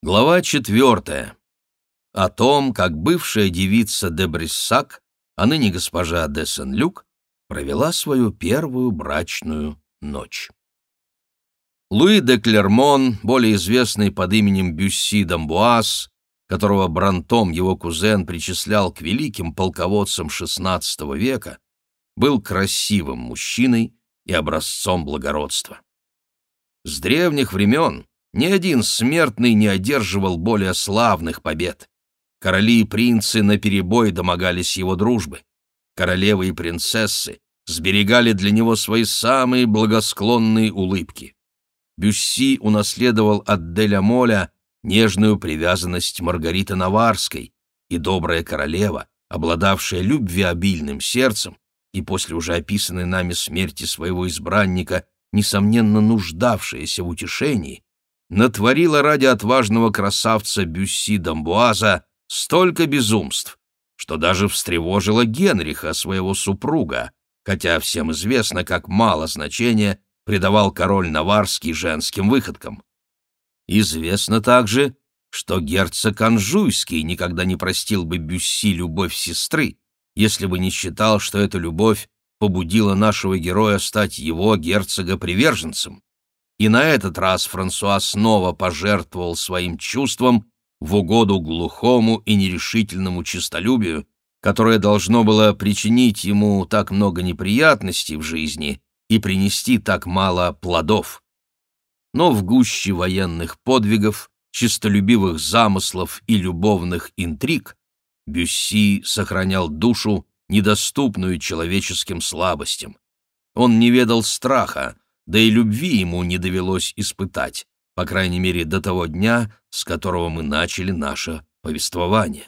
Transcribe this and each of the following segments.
Глава четвертая. О том, как бывшая девица де Бриссак, а ныне госпожа де Сен-Люк, провела свою первую брачную ночь. Луи де Клермон, более известный под именем Бюсси d'Амбуаз, которого Брантом, его кузен, причислял к великим полководцам XVI века, был красивым мужчиной и образцом благородства. С древних времен ни один смертный не одерживал более славных побед. Короли и принцы наперебой домогались его дружбы. Королевы и принцессы сберегали для него свои самые благосклонные улыбки. Бюсси унаследовал от Деля Моля нежную привязанность Маргариты Наварской, и добрая королева, обладавшая любвеобильным сердцем, и после уже описанной нами смерти своего избранника, несомненно нуждавшаяся в утешении, натворила ради отважного красавца Бюсси Дамбуаза столько безумств, что даже встревожила Генриха, своего супруга, хотя всем известно, как мало значения придавал король Наварский женским выходкам. Известно также, что герцог Анжуйский никогда не простил бы Бюсси любовь сестры, если бы не считал, что эта любовь побудила нашего героя стать его герцога-приверженцем. И на этот раз Франсуа снова пожертвовал своим чувством в угоду глухому и нерешительному честолюбию, которое должно было причинить ему так много неприятностей в жизни и принести так мало плодов. Но в гуще военных подвигов, честолюбивых замыслов и любовных интриг Бюсси сохранял душу, недоступную человеческим слабостям. Он не ведал страха, да и любви ему не довелось испытать, по крайней мере до того дня, с которого мы начали наше повествование.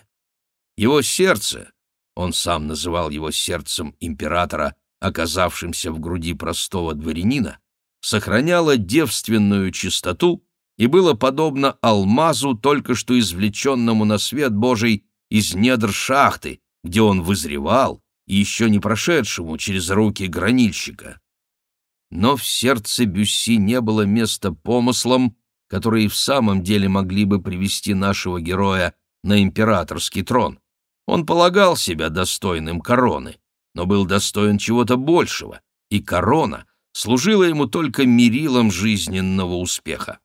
Его сердце, он сам называл его сердцем императора, оказавшимся в груди простого дворянина, сохраняло девственную чистоту и было подобно алмазу, только что извлеченному на свет Божий из недр шахты, где он вызревал, и еще не прошедшему через руки гранильщика но в сердце Бюсси не было места помыслам, которые в самом деле могли бы привести нашего героя на императорский трон. Он полагал себя достойным короны, но был достоин чего-то большего, и корона служила ему только мерилом жизненного успеха.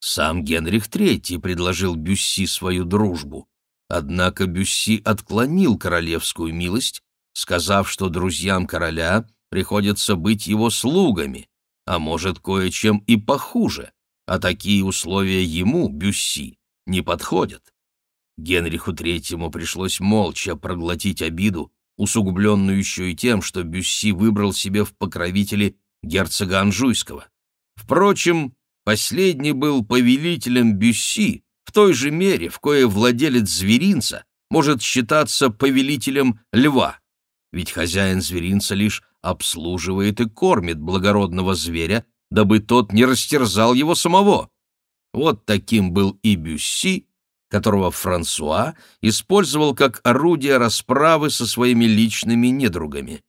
Сам Генрих III предложил Бюсси свою дружбу, однако Бюсси отклонил королевскую милость, сказав, что друзьям короля приходится быть его слугами, а может, кое-чем и похуже, а такие условия ему, Бюсси, не подходят. Генриху Третьему пришлось молча проглотить обиду, усугубленную еще и тем, что Бюсси выбрал себе в покровители герцога Анжуйского. Впрочем, последний был повелителем Бюсси в той же мере, в кое владелец зверинца может считаться повелителем льва, ведь хозяин зверинца лишь обслуживает и кормит благородного зверя, дабы тот не растерзал его самого. Вот таким был и Бюсси, которого Франсуа использовал как орудие расправы со своими личными недругами.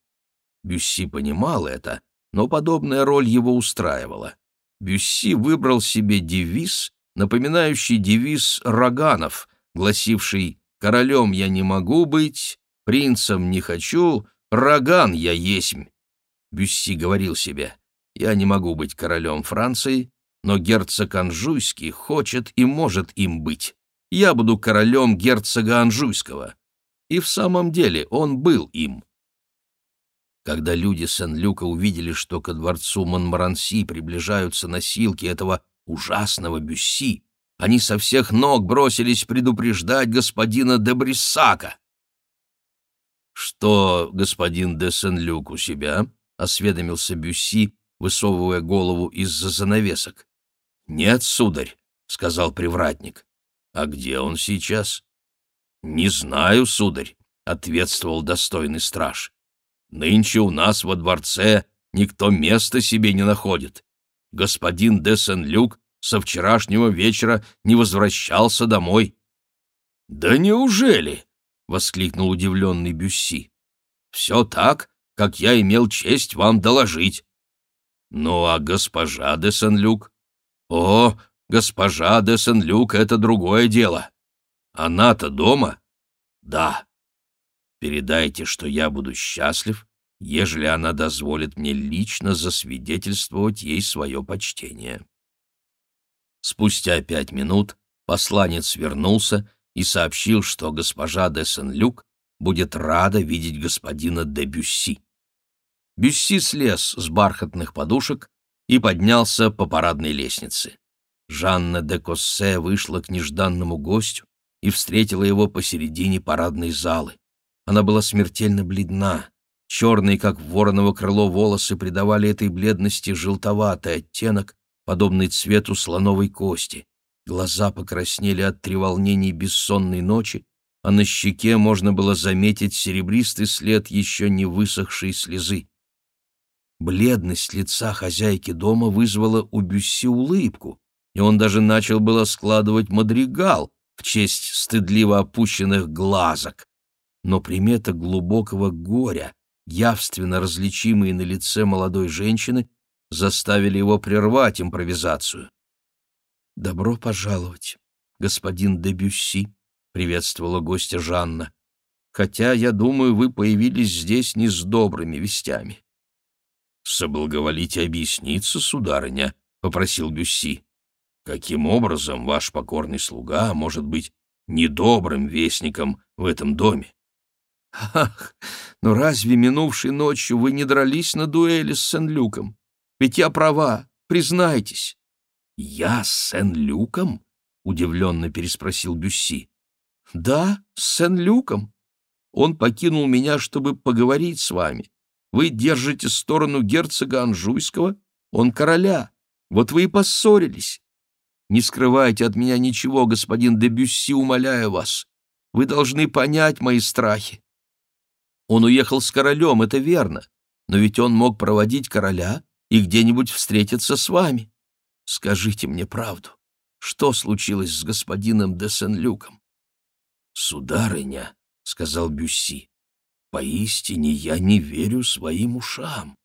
Бюсси понимал это, но подобная роль его устраивала. Бюсси выбрал себе девиз, напоминающий девиз Роганов, гласивший «Королем я не могу быть, принцем не хочу, Роган я есмь. Бюсси говорил себе, я не могу быть королем Франции, но герцог Анжуйский хочет и может им быть. Я буду королем герцога Анжуйского. И в самом деле он был им. Когда люди Сен-Люка увидели, что ко дворцу Монмаранси приближаются носилки этого ужасного Бюсси, они со всех ног бросились предупреждать господина де Бриссака. «Что господин де Сен-Люк у себя?» — осведомился Бюсси, высовывая голову из-за занавесок. «Нет, сударь», — сказал привратник. «А где он сейчас?» «Не знаю, сударь», — ответствовал достойный страж. «Нынче у нас во дворце никто места себе не находит. Господин де Сен-Люк со вчерашнего вечера не возвращался домой». «Да неужели?» — воскликнул удивленный Бюсси. «Все так, как я имел честь вам доложить». «Ну а госпожа де Сен-Люк?» «О, Госпожа де Сен-Люк — это другое дело. Она-то дома? Да. Передайте, что я буду счастлив, ежели она дозволит мне лично засвидетельствовать ей свое почтение. Спустя пять минут посланец вернулся и сообщил, что госпожа де Сен-Люк будет рада видеть господина де Бюсси. Бюсси слез с бархатных подушек и поднялся по парадной лестнице. Жанна де Коссе вышла к нежданному гостю и встретила его посередине парадной залы. Она была смертельно бледна. Черные, как вороново крыло, волосы придавали этой бледности желтоватый оттенок, подобный цвету слоновой кости. Глаза покраснели от треволнений бессонной ночи, а на щеке можно было заметить серебристый след еще не высохшей слезы. Бледность лица хозяйки дома вызвала у Бюсси улыбку, и он даже начал было складывать мадригал в честь стыдливо опущенных глазок. Но примета глубокого горя, явственно различимые на лице молодой женщины, заставили его прервать импровизацию. «Добро пожаловать, господин де Бюсси», — приветствовала гостя Жанна. «Хотя, я думаю, вы появились здесь не с добрыми вестями». «Соблаговолите объясниться, сударыня», — попросил Бюсси. «Каким образом ваш покорный слуга может быть недобрым вестником в этом доме?» «Ах, но разве минувшей ночью вы не дрались на дуэли с Сен-Люком? Ведь я права, признайтесь». «Я с Сен-Люком?» — удивленно переспросил Бюсси. «Да, с Сен-Люком. Он покинул меня, чтобы поговорить с вами. Вы держите сторону герцога Анжуйского, он короля. Вот вы и поссорились. Не скрывайте от меня ничего, господин де Бюсси, умоляю вас. Вы должны понять мои страхи. Он уехал с королем, это верно, но ведь он мог проводить короля и где-нибудь встретиться с вами. Скажите мне правду. Что случилось с господином де Сен-Люком? — Сударыня, — сказал Бюсси, — поистине я не верю своим ушам.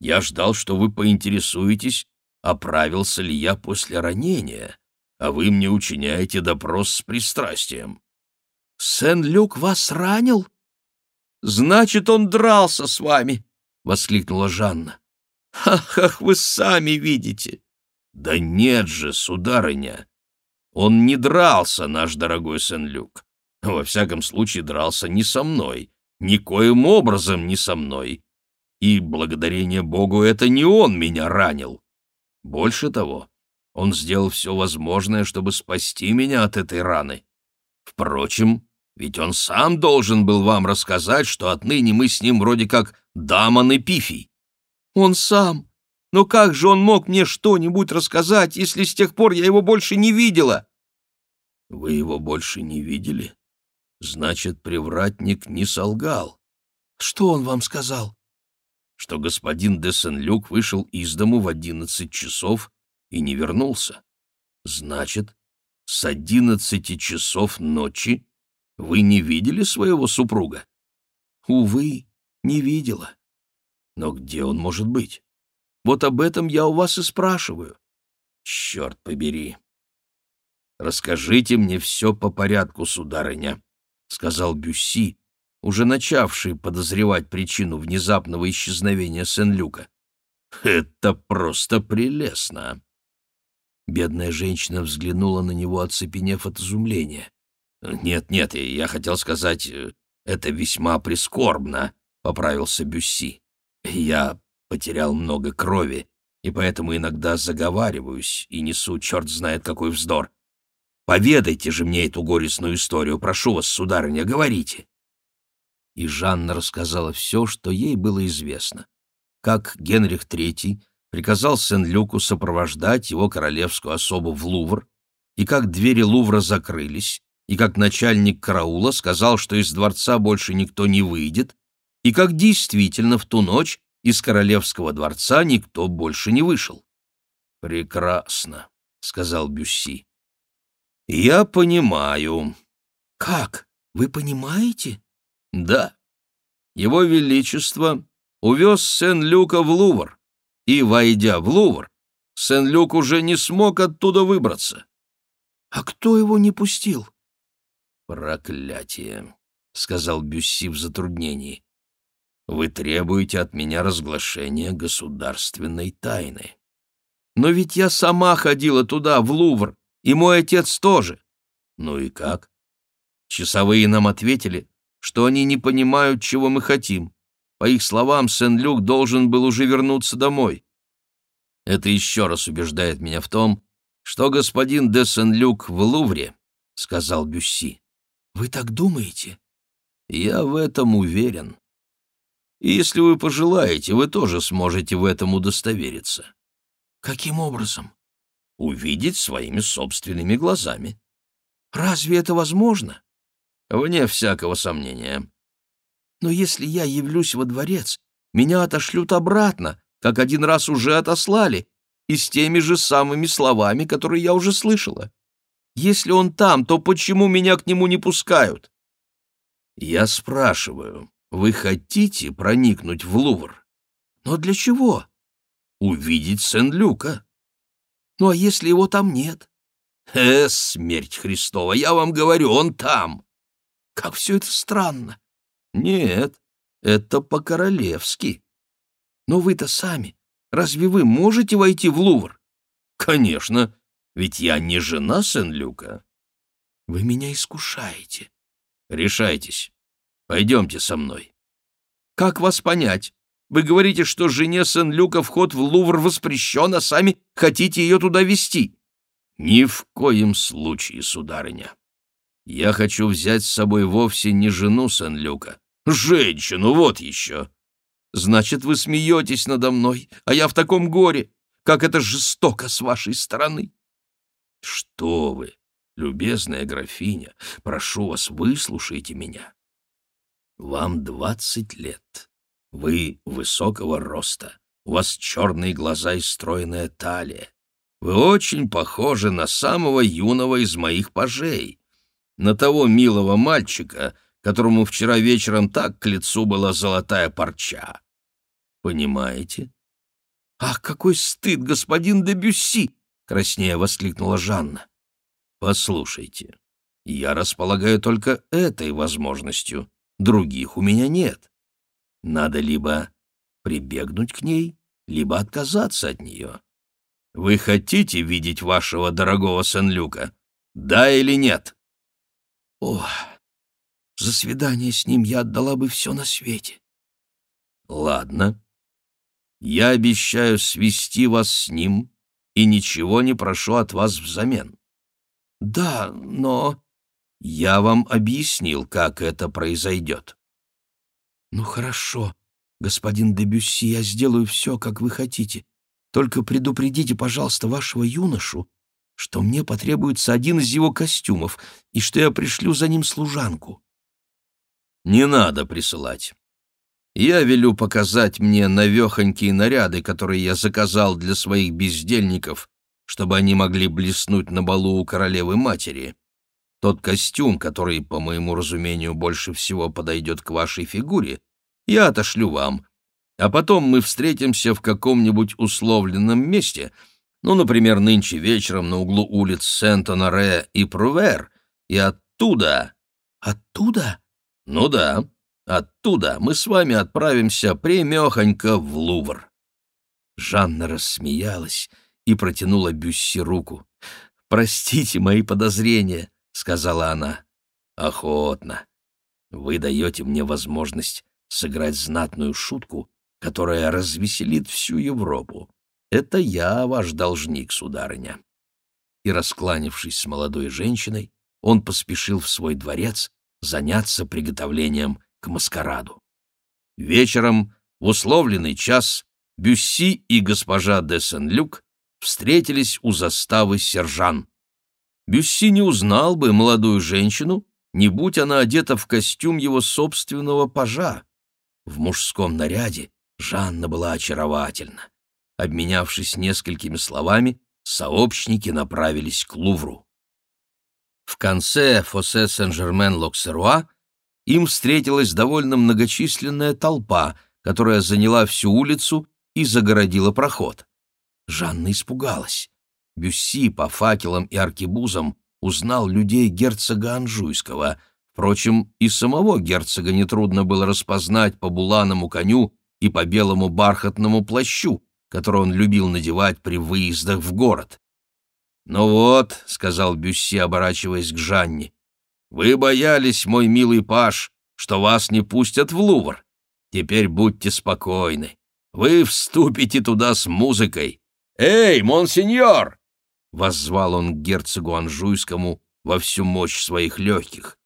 Я ждал, что вы поинтересуетесь, оправился ли я после ранения, а вы мне учиняете допрос с пристрастием. — Сен-Люк вас ранил? — Значит, он дрался с вами, — воскликнула Жанна. — Ах, ах, вы сами видите. «Да нет же, сударыня! Он не дрался, наш дорогой Сен-Люк. Во всяком случае, дрался не со мной, никоим образом не со мной. И, благодарение Богу, это не он меня ранил. Больше того, он сделал все возможное, чтобы спасти меня от этой раны. Впрочем, ведь он сам должен был вам рассказать, что отныне мы с ним вроде как Дамон и Пифий. Он сам, но как же он мог мне что-нибудь рассказать, если с тех пор я его больше не видела?» «Вы его больше не видели? Значит, привратник не солгал». «Что он вам сказал?» «Что господин де Сен-Люк вышел из дому в одиннадцать часов и не вернулся. Значит, с одиннадцати часов ночи вы не видели своего супруга?» «Увы, не видела». «Но где он может быть?» Вот об этом я у вас и спрашиваю. Черт побери. Расскажите мне все по порядку, сударыня, — сказал Бюсси, уже начавший подозревать причину внезапного исчезновения Сен-Люка. Это просто прелестно. Бедная женщина взглянула на него, оцепенев от изумления. «Нет, нет, я хотел сказать, э, это весьма прискорбно», — поправился Бюсси. «Я потерял много крови, и поэтому иногда заговариваюсь и несу черт знает какой вздор. Поведайте же мне эту горестную историю, прошу вас, сударыня, говорите». И Жанна рассказала все, что ей было известно. Как Генрих III приказал Сен-Люку сопровождать его королевскую особу в Лувр, и как двери Лувра закрылись, и как начальник караула сказал, что из дворца больше никто не выйдет, и как действительно в ту ночь из королевского дворца никто больше не вышел. «Прекрасно», — сказал Бюсси. «Я понимаю». «Как? Вы понимаете?» «Да. Его Величество увез Сен-Люка в Лувр и, войдя в Лувр, Сен-Люк уже не смог оттуда выбраться. А кто его не пустил? Проклятие, сказал Бюсси в затруднении. Вы требуете от меня разглашения государственной тайны. Но ведь я сама ходила туда, в Лувр, и мой отец тоже. Ну и как? Часовые нам ответили, что они не понимают, чего мы хотим. По их словам, Сен-Люк должен был уже вернуться домой. Это еще раз убеждает меня в том, что господин де Сен-Люк в Лувре, — сказал Бюсси. — Вы так думаете? — Я в этом уверен. И если вы пожелаете, вы тоже сможете в этом удостовериться. — Каким образом? — Увидеть своими собственными глазами. — Разве это возможно? — Вне всякого сомнения. — Но если я явлюсь во дворец, меня отошлют обратно, как один раз уже отослали, и с теми же самыми словами, которые я уже слышала. Если он там, то почему меня к нему не пускают? Я спрашиваю, вы хотите проникнуть в Лувр? Но для чего? Увидеть Сен-Люка. Ну а если его там нет? Э, смерть Христова, я вам говорю, он там. Как все это странно. Нет, это по-королевски. Но вы-то сами, разве вы можете войти в Лувр? Конечно, ведь я не жена Сен-Люка. Вы меня искушаете. Решайтесь. Пойдемте со мной. Как вас понять? Вы говорите, что жене Сен-Люка вход в Лувр воспрещен, а сами хотите ее туда вести. Ни в коем случае, сударыня. Я хочу взять с собой вовсе не жену Сен-Люка. Женщину, вот еще. Значит, вы смеетесь надо мной, а я в таком горе. Как это жестоко с вашей стороны!» «Что вы, любезная графиня, прошу вас, выслушайте меня. Вам двадцать лет. Вы высокого роста, у вас черные глаза и стройная талия. Вы очень похожи на самого юного из моих пажей, на того милого мальчика, которому вчера вечером так к лицу была золотая парча. Понимаете? «Ах, какой стыд, господин де Бюсси!» — краснея воскликнула Жанна. «Послушайте, я располагаю только этой возможностью, других у меня нет. Надо либо прибегнуть к ней, либо отказаться от нее. Вы хотите видеть вашего дорогого Сен-Люка? Да или нет?» «Ох, за свидание с ним я отдала бы все на свете». «Ладно. Я обещаю свести вас с ним и ничего не прошу от вас взамен». «Да, но...» «Я вам объяснил, как это произойдет». «Ну хорошо, господин Дебюсси, я сделаю все, как вы хотите. Только предупредите, пожалуйста, вашего юношу, что мне потребуется один из его костюмов и что я пришлю за ним служанку». Не надо присылать. Я велю показать мне навехонькие наряды, которые я заказал для своих бездельников, чтобы они могли блеснуть на балу у королевы-матери. Тот костюм, который, по моему разумению, больше всего подойдет к вашей фигуре, я отошлю вам, а потом мы встретимся в каком-нибудь условленном месте, ну, например, нынче вечером на углу улиц Сент-Оноре и Прувер, и оттуда... Оттуда? Ну да, оттуда мы с вами отправимся прямехонько в Лувр. Жанна рассмеялась и протянула Бюсси руку. «Простите мои подозрения», — сказала она. «Охотно. Вы даете мне возможность сыграть знатную шутку, которая развеселит всю Европу. Это я ваш должник, сударыня». И, раскланившись с молодой женщиной, он поспешил в свой дворец, заняться приготовлением к маскараду. Вечером, в условленный час, Бюсси и госпожа де Сен-Люк встретились у заставы Сержан. Бюсси не узнал бы молодую женщину, не будь она одета в костюм его собственного пажа. В мужском наряде Жанна была очаровательна. Обменявшись несколькими словами, сообщники направились к Лувру. В конце фосе Сен-Жермен-Локсеруа им встретилась довольно многочисленная толпа, которая заняла всю улицу и загородила проход. Жанна испугалась. Бюсси по факелам и аркебузам узнал людей герцога Анжуйского. Впрочем, и самого герцога нетрудно было распознать по буланому коню и по белому бархатному плащу, который он любил надевать при выездах в город. «Ну вот», — сказал Бюсси, оборачиваясь к Жанне, — «вы боялись, мой милый паш, что вас не пустят в Лувр. Теперь будьте спокойны. Вы вступите туда с музыкой. Эй, монсеньор!» — воззвал он к герцогу Анжуйскому во всю мощь своих легких.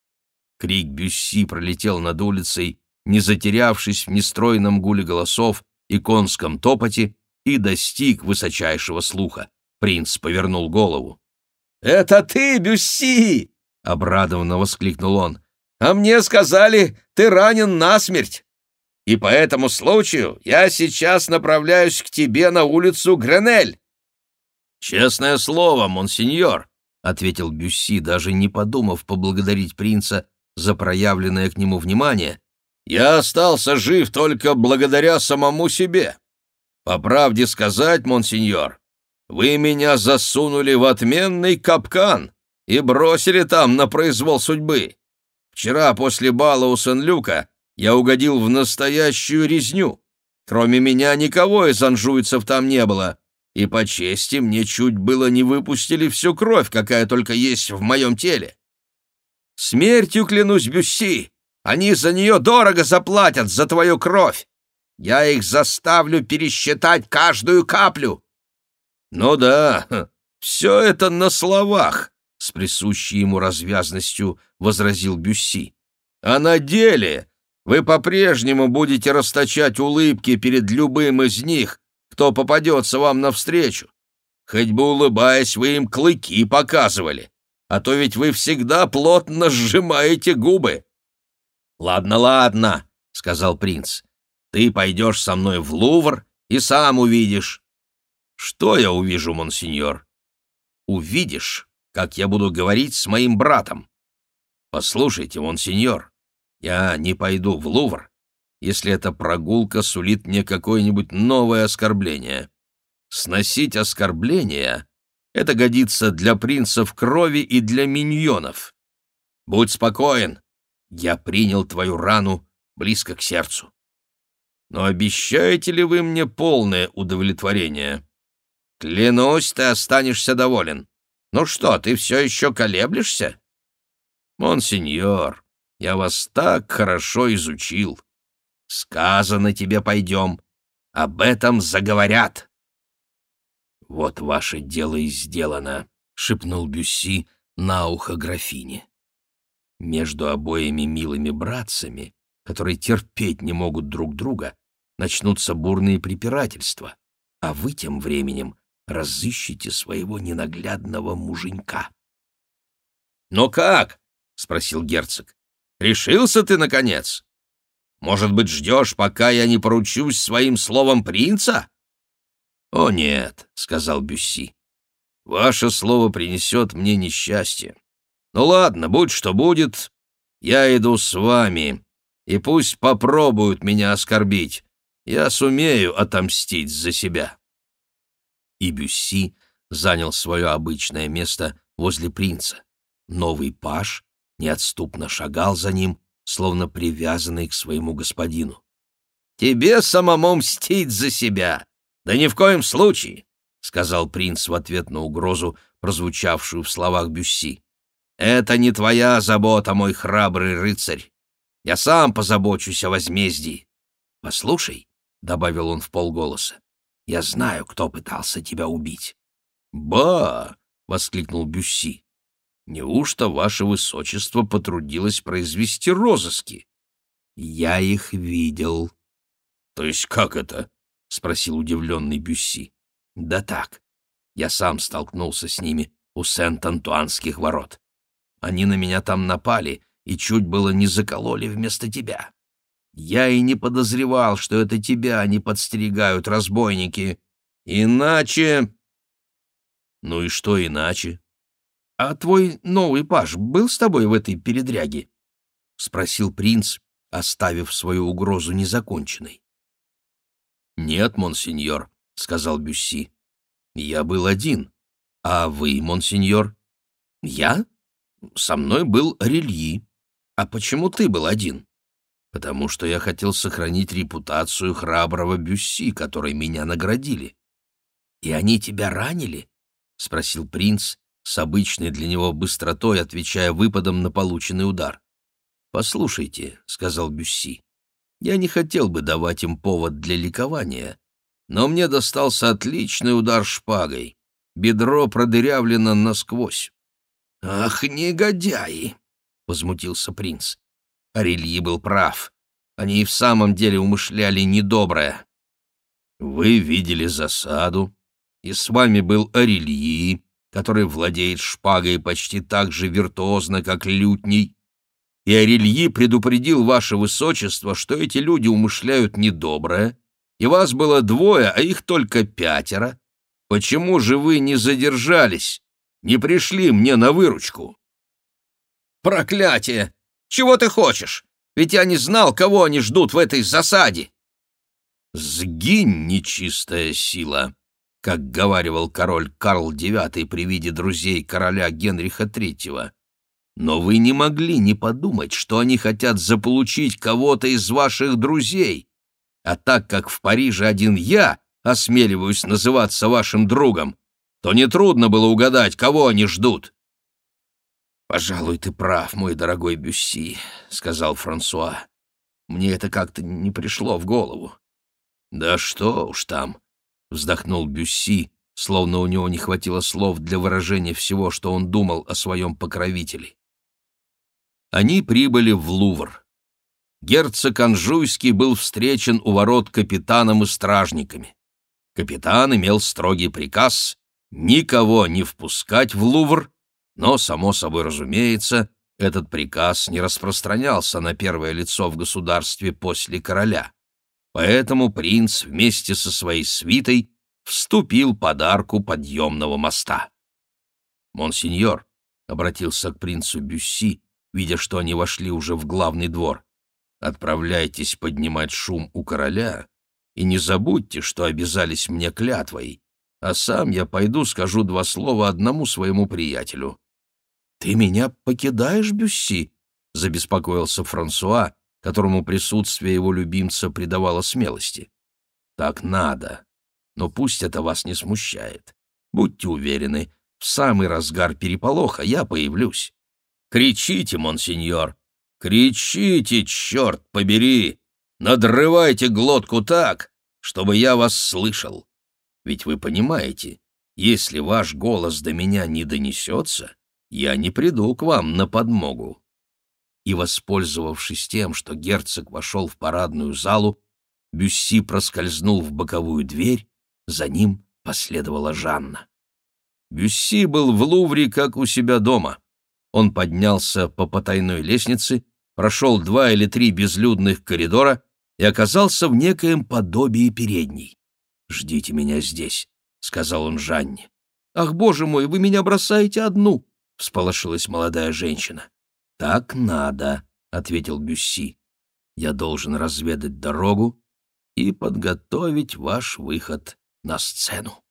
Крик Бюсси пролетел над улицей, не затерявшись в нестройном гуле голосов и конском топоте, и достиг высочайшего слуха. Принц повернул голову. «Это ты, Бюсси!» — обрадованно воскликнул он. «А мне сказали, ты ранен насмерть. И по этому случаю я сейчас направляюсь к тебе на улицу Гренель». «Честное слово, монсеньор», — ответил Бюсси, даже не подумав поблагодарить принца за проявленное к нему внимание, «я остался жив только благодаря самому себе. По правде сказать, монсеньор, вы меня засунули в отменный капкан и бросили там на произвол судьбы. Вчера после бала у Сен-Люка я угодил в настоящую резню. Кроме меня никого из анжуйцев там не было, и по чести мне чуть было не выпустили всю кровь, какая только есть в моем теле. Смертью клянусь Бюсси, они за нее дорого заплатят, за твою кровь. Я их заставлю пересчитать каждую каплю. Ну да, все это на словах, с присущей ему развязностью возразил Бюсси. А на деле вы по-прежнему будете расточать улыбки перед любым из них, кто попадется вам навстречу. Хоть бы улыбаясь, вы им клыки показывали, а то ведь вы всегда плотно сжимаете губы. «Ладно, ладно», — сказал принц, — «ты пойдешь со мной в Лувр и сам увидишь». «Что я увижу, монсеньор?» «Увидишь, как я буду говорить с моим братом». «Послушайте, монсеньор, я не пойду в Лувр, если эта прогулка сулит мне какое-нибудь новое оскорбление. Сносить оскорбления — это годится для принцев крови и для миньонов. Будь спокоен, я принял твою рану близко к сердцу. Но обещаете ли вы мне полное удовлетворение? Клянусь, ты останешься доволен. Ну что, ты все еще колеблешься? Монсеньор, я вас так хорошо изучил. Сказано тебе пойдем. Об этом заговорят. Вот ваше дело и сделано, — шепнул Бюсси на ухо графине. Между обоими милыми братцами, которые терпеть не могут друг друга, начнутся бурные препирательства, а вы тем временем разыщите своего ненаглядного муженька. «Но как?» — спросил герцог. Решился ты, наконец? Может быть, ждешь, пока я не поручусь своим словом принца?» «О, нет», — сказал Бюсси. «Ваше слово принесет мне несчастье. Ну ладно, будь что будет, я иду с вами, и пусть попробуют меня оскорбить. Я сумею отомстить за себя». И Бюсси занял свое обычное место возле принца. Новый паж неотступно шагал за ним, словно привязанный к своему господину. «Тебе самому мстить за себя! Да ни в коем случае!» — сказал принц в ответ на угрозу, прозвучавшую в словах Бюсси. «Это не твоя забота, мой храбрый рыцарь. Я сам позабочусь о возмездии. Послушай», — добавил он в полголоса, — «я знаю, кто пытался тебя убить». «Ба!» — воскликнул Бюсси. Неужто ваше высочество потрудилось произвести розыски? Я их видел. То есть как это? спросил удивленный Бюсси. Да так. Я сам столкнулся с ними у Сент-Антуанских ворот. Они на меня там напали и чуть было не закололи вместо тебя. Я и не подозревал, что это тебя они подстерегают, разбойники. Иначе... Ну и что иначе? «А твой новый паж был с тобой в этой передряге?» — спросил принц, оставив свою угрозу незаконченной. «Нет, монсеньор», — сказал Бюсси. Я был один. А вы, монсеньор? Я? Со мной был Рельи. А почему ты был один? Потому что я хотел сохранить репутацию храброго Бюсси, которой меня наградили. И они тебя ранили? спросил принц с обычной для него быстротой, отвечая выпадом на полученный удар. «Послушайте», — сказал Бюсси, — «я не хотел бы давать им повод для ликования, но мне достался отличный удар шпагой. Бедро продырявлено насквозь. «Ах, негодяи!» — возмутился принц. Арельи был прав. Они и в самом деле умышляли недоброе. «Вы видели засаду, и с вами был Арельи, который владеет шпагой почти так же виртуозно, как лютней, и Арельи предупредил ваше высочество, что эти люди умышляют недоброе, и вас было двое, а их только пятеро. Почему же вы не задержались, не пришли мне на выручку?» «Проклятие! Чего ты хочешь? Ведь я не знал, кого они ждут в этой засаде!» «Сгинь, нечистая сила!» Как говаривал король Карл IX при виде друзей короля Генриха III. Но вы не могли не подумать, что они хотят заполучить кого-то из ваших друзей. А так как в Париже один я осмеливаюсь называться вашим другом, то нетрудно было угадать, кого они ждут. «Пожалуй, ты прав, мой дорогой Бюсси», — сказал Франсуа. «Мне это как-то не пришло в голову». «Да что уж там», — вздохнул Бюсси, словно у него не хватило слов для выражения всего, что он думал о своем покровителе. Они прибыли в Лувр. Герцог Анжуйский был встречен у ворот капитаном и стражниками. Капитан имел строгий приказ никого не впускать в Лувр, но, само собой разумеется, этот приказ не распространялся на первое лицо в государстве после короля. Поэтому принц вместе со своей свитой вступил под арку подъемного моста. «Монсеньор», — обратился к принцу Бюсси, видя, что они вошли уже в главный двор. «Отправляйтесь поднимать шум у короля, и не забудьте, что обязались мне клятвой, а сам я пойду скажу два слова одному своему приятелю». «Ты меня покидаешь, Бюсси?» — забеспокоился Франсуа, которому присутствие его любимца придавало смелости. «Так надо. Но пусть это вас не смущает. Будьте уверены, в самый разгар переполоха я появлюсь. Кричите, монсеньор! Кричите, черт побери! Надрывайте глотку так, чтобы я вас слышал. Ведь вы понимаете, если ваш голос до меня не донесется, я не приду к вам на подмогу». И, воспользовавшись тем, что герцог вошел в парадную залу, Бюсси проскользнул в боковую дверь, за ним последовала Жанна. Бюсси был в Лувре, как у себя дома. Он поднялся по потайной лестнице, прошел два или три безлюдных коридора и оказался в некоем подобии передней. «Ждите меня здесь», — сказал он Жанне. «Ах, боже мой, вы меня бросаете одну!» — всполошилась молодая женщина. «Так надо», — ответил Бюсси. «Я должен разведать дорогу и подготовить ваш выход на сцену».